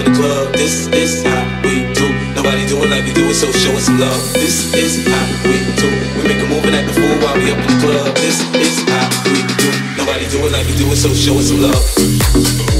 in the club. This is how we do. Nobody do it like we do it, so show us some love. This is how we do. We make a move and act the fool while we up in the club. This is how we do. Nobody do it like we do it, so show us some love.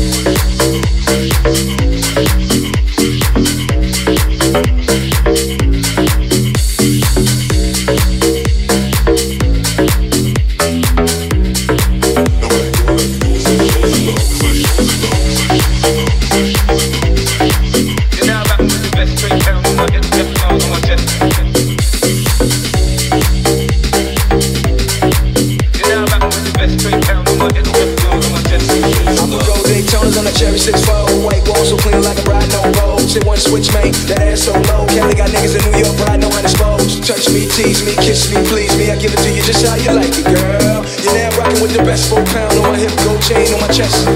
Daytonas on a cherry 6 4 White wall so clean like a ride no road. Say one switch, mate, that ass so low. Cali got niggas in New York, but I know how to expose. Touch me, tease me, kiss me, please me. I give it to you just how you like it, girl. You're now rocking with the best four pound on my hip, gold chain on my chest.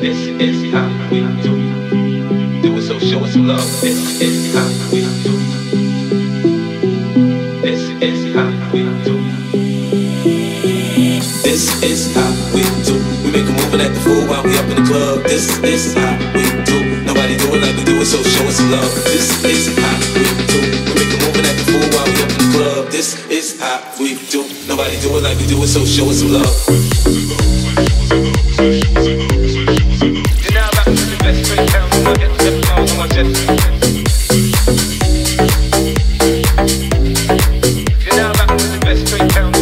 This is how we do. Do it, so show us some love. This is how This is how we do. We make a move and act the fool while we up in the club. This is how we do. Nobody do it like we do it, so show us some love. This is how we do. We make a move and act the fool while we up in the club. This is how we do. Nobody do it like we do it, so show us some love.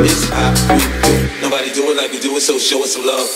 is how do. Nobody do it like we do it, so show us some love.